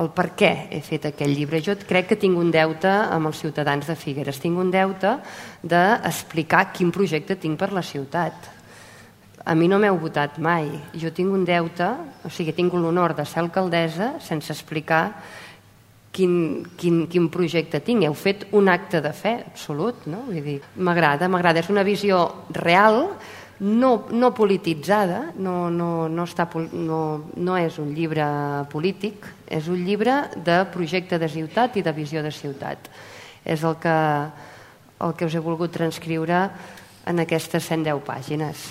el per què he fet aquest llibre. Jo crec que tinc un deute amb els ciutadans de Figueres. Tinc un deute d'explicar quin projecte tinc per la ciutat. A mi no m'heu votat mai. Jo tinc un deute, o sigui, tinc l'honor de ser alcaldessa sense explicar quin, quin, quin projecte tinc. Heu fet un acte de fe absolut, no? Vull dir, m'agrada, m'agrada. És una visió real, no, no polititzada, no, no, no, està, no, no és un llibre polític, és un llibre de projecte de ciutat i de visió de ciutat. És el que, el que us he volgut transcriure en aquestes 110 pàgines.